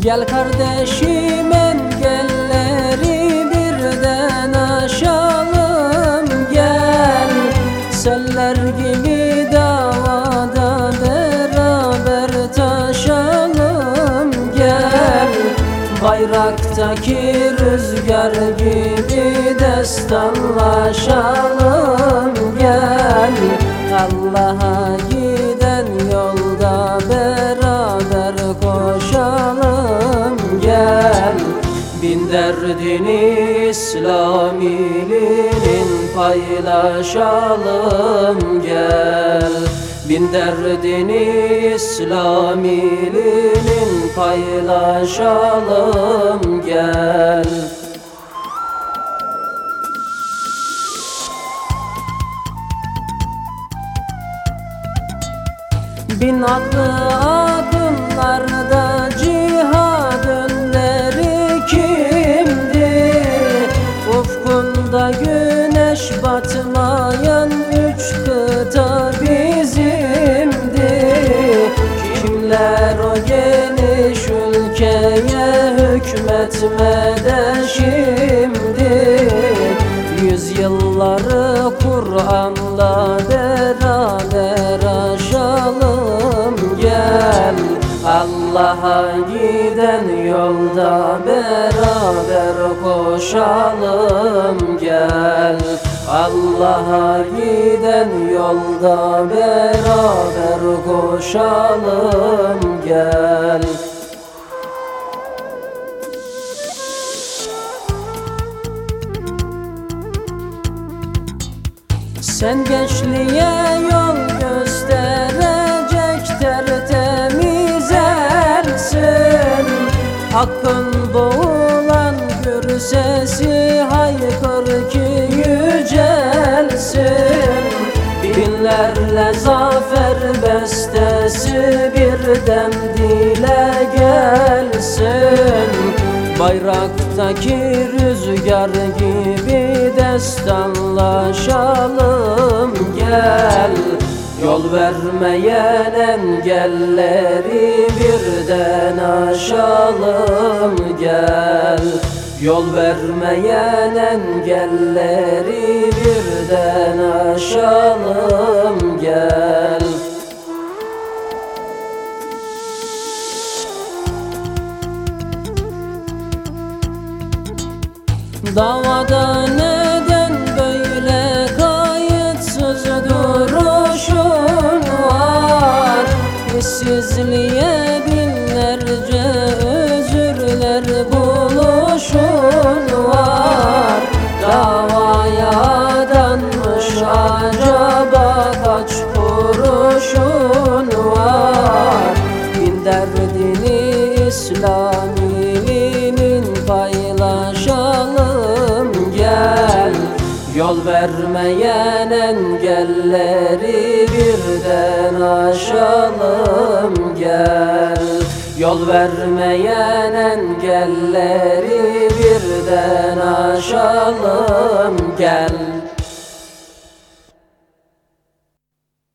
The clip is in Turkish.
Gel kardeşim engelleri birden aşalım. Gel seller gibi davada beraber taşalım. Gel bayraktaki rüzgar gibi destanlaşalım. Gel Allah'a Bin derdini İslamilinin paylaşalım Gel. Bin derdini İslamilinin paylaşalım Gel. Bin adlı akınlarda hükmetmede şimdi Yüzyılları Kur'an'la beraber aşalım. Gel Allah'a giden yolda beraber koşalım. Gel Allah'a giden yolda beraber koşalım. Gel Sen gençliğe yol gösterecek tertemiz ersin. Hakkın boğulan gür sesi haykır ki yücelsin. Binlerle zafer bestesi birden dile gelsin Bayraktaki rüzgar gibi destanlaşalım gel. Yol vermeyen engelleri birden aşalım gel. Yol vermeyen engelleri birden aşalım gel Davada neden böyle kayıtsız duruşun var? İşsizliğe binlerce özürler buluşun var. Davaya adanmış acaba kaç kuruşun var? Bin derdini İslamilinin vermeyen engelleri birden aşalım gel. Yol vermeyen engelleri birden aşalım gel